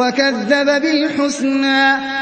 وَكَذَّبَ بِالْحُسْنَىٰ.